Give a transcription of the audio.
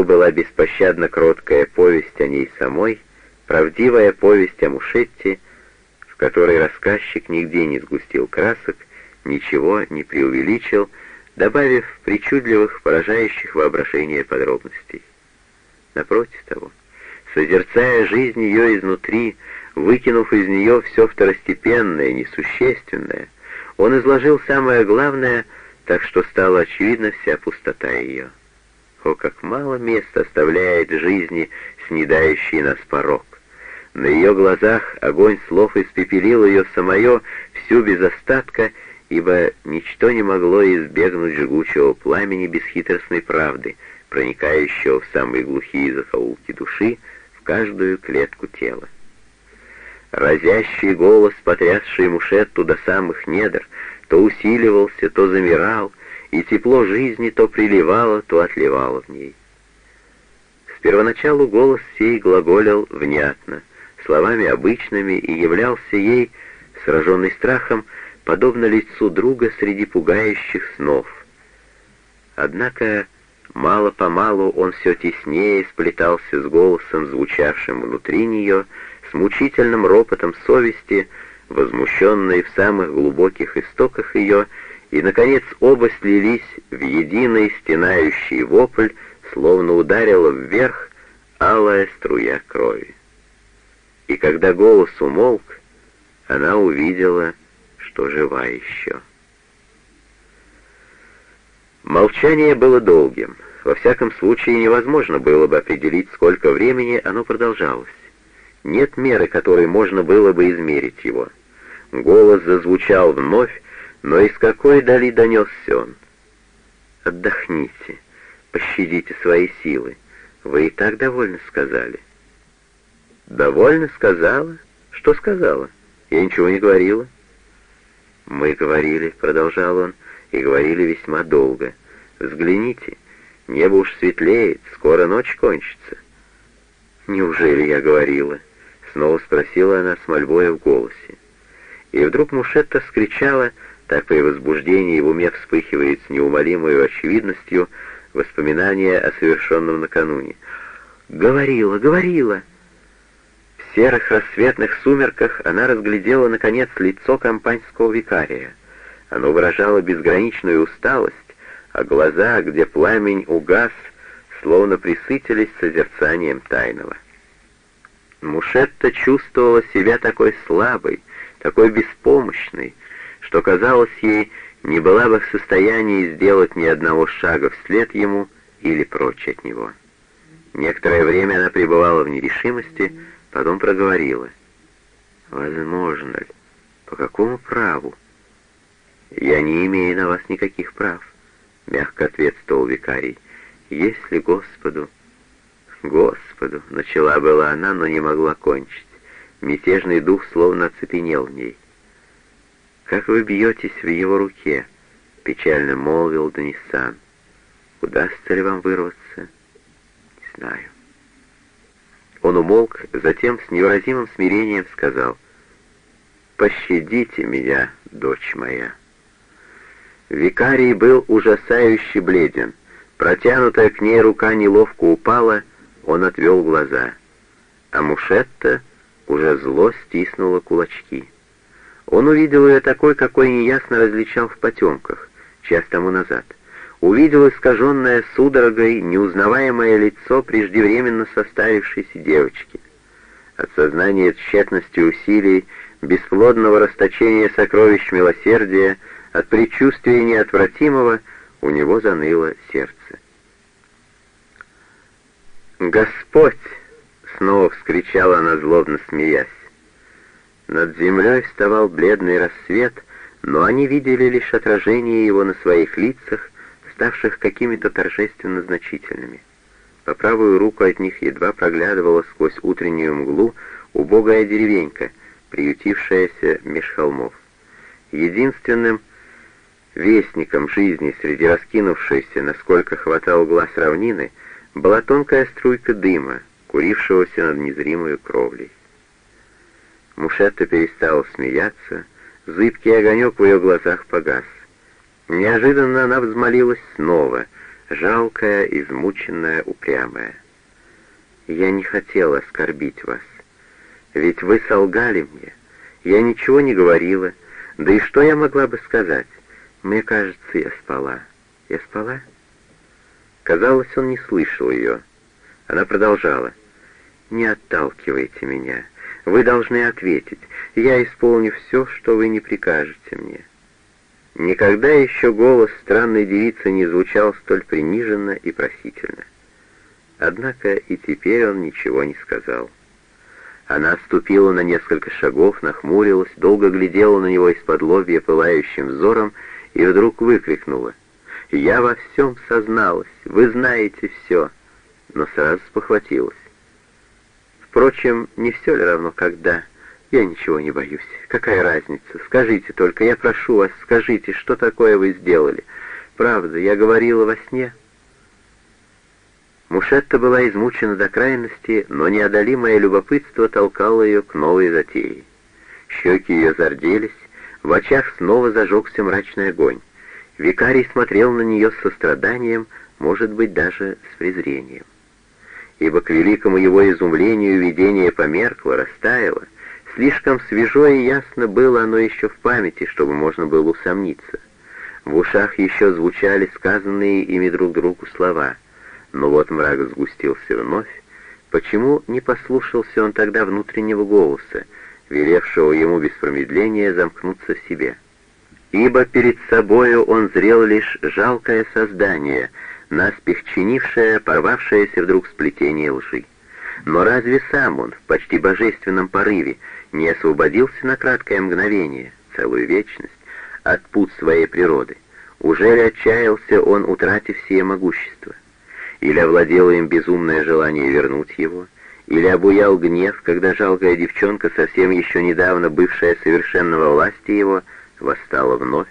Была беспощадно кроткая повесть о ней самой, правдивая повесть о Мушетте, в которой рассказчик нигде не сгустил красок, ничего не преувеличил, добавив причудливых, поражающих воображение подробностей. Напротив того, созерцая жизнь ее изнутри, выкинув из нее все второстепенное, несущественное, он изложил самое главное, так что стала очевидна вся пустота ее. О, как мало места оставляет жизни снедающий нас порог! На ее глазах огонь слов испепелил ее самое всю без остатка, ибо ничто не могло избегнуть жгучего пламени бесхитростной правды, проникающего в самые глухие закоулки души, в каждую клетку тела. Разящий голос, потрясший Мушетту до самых недр, то усиливался, то замирал, и тепло жизни то приливало, то отливало в ней. С первоначалу голос сей глаголил внятно, словами обычными, и являлся ей, сраженный страхом, подобно лицу друга среди пугающих снов. Однако мало-помалу он все теснее сплетался с голосом, звучавшим внутри нее, с мучительным ропотом совести, возмущенной в самых глубоких истоках ее, и, наконец, оба слились в единый стенающий вопль, словно ударила вверх алая струя крови. И когда голос умолк, она увидела, что жива еще. Молчание было долгим. Во всяком случае, невозможно было бы определить, сколько времени оно продолжалось. Нет меры, которой можно было бы измерить его. Голос зазвучал вновь, но из какой дали донесся он? «Отдохните, пощадите свои силы. Вы и так довольно сказали». «Довольно сказала? Что сказала? Я ничего не говорила». «Мы говорили», — продолжал он, — «и говорили весьма долго. Взгляните, небо уж светлеет, скоро ночь кончится». «Неужели я говорила?» — снова спросила она с мольбой в голосе. И вдруг Мушетта вскричала, так при возбуждении в уме вспыхивает с неумолимой очевидностью воспоминание о совершенном накануне. «Говорила, говорила!» В серых рассветных сумерках она разглядела, наконец, лицо компаньского викария. Оно выражало безграничную усталость, а глаза, где пламень угас, словно присытились созерцанием тайного. Мушетта чувствовала себя такой слабой, такой беспомощной, что, казалось ей, не была бы в состоянии сделать ни одного шага вслед ему или прочь от него. Некоторое время она пребывала в нерешимости, потом проговорила. «Возможно ли? По какому праву?» «Я не имею на вас никаких прав», — мягко ответствовал викарий. «Если Господу...» «Господу!» — начала была она, но не могла кончить. Мятежный дух словно оцепенел в ней. «Как вы бьетесь в его руке?» — печально молвил Данисан. «Удастся ли вам вырваться?» «Не знаю». Он умолк, затем с невыразимым смирением сказал, «Пощадите меня, дочь моя». Викарий был ужасающе бледен. Протянутая к ней рука неловко упала, он отвел глаза. А Мушетта уже зло стиснула кулачки. Он увидел ее такой, какой неясно различал в потемках, час тому назад. Увидел искаженное судорогой неузнаваемое лицо преждевременно состарившейся девочки. От сознания тщетности усилий, бесплодного расточения сокровищ милосердия, от предчувствия неотвратимого у него заныло сердце. «Господь!» — снова вскричала она, злобно смеясь. Над землей вставал бледный рассвет, но они видели лишь отражение его на своих лицах, ставших какими-то торжественно значительными. По правую руку от них едва проглядывала сквозь утреннюю мглу убогая деревенька, приютившаяся меж холмов. Единственным вестником жизни среди раскинувшейся, насколько хватал глаз равнины, была тонкая струйка дыма, курившегося над незримой кровлей. Мушетта перестала смеяться, зыбкий огонек в ее глазах погас. Неожиданно она взмолилась снова, жалкая, измученная, упрямая. Я не хотела оскорбить вас, ведь вы солгали мне. Я ничего не говорила, да и что я могла бы сказать? Мне кажется, я спала. Я спала? Казалось, он не слышал ее. Она продолжала. «Не отталкивайте меня. Вы должны ответить. Я исполню все, что вы не прикажете мне». Никогда еще голос странной девицы не звучал столь приниженно и просительно. Однако и теперь он ничего не сказал. Она отступила на несколько шагов, нахмурилась, долго глядела на него из-под лобья пылающим взором и вдруг выкрикнула. «Я во всем созналась, вы знаете все!» Но сразу спохватилась. Впрочем, не все ли равно, когда? Я ничего не боюсь. Какая разница? Скажите только, я прошу вас, скажите, что такое вы сделали? Правда, я говорила во сне. Мушетта была измучена до крайности, но неодолимое любопытство толкало ее к новой затее. Щеки ее зарделись, в очах снова зажегся мрачный огонь. Викарий смотрел на нее с состраданием, может быть, даже с презрением. Ибо к великому его изумлению видение померкло, растаяло, Слишком свежо и ясно было оно еще в памяти, чтобы можно было усомниться. В ушах еще звучали сказанные ими друг другу слова. Но вот мрак сгустился вновь. Почему не послушался он тогда внутреннего голоса, велевшего ему без промедления замкнуться в себе? Ибо перед собою он зрел лишь жалкое создание, наспех чинившее, порвавшееся вдруг сплетение лжи. Но разве сам он в почти божественном порыве не освободился на краткое мгновение, целую вечность, от пут своей природы? Уже ли отчаялся он, утратив все могущество? Или овладело им безумное желание вернуть его? Или обуял гнев, когда жалкая девчонка, совсем еще недавно бывшая совершенного власти его, восстала вновь?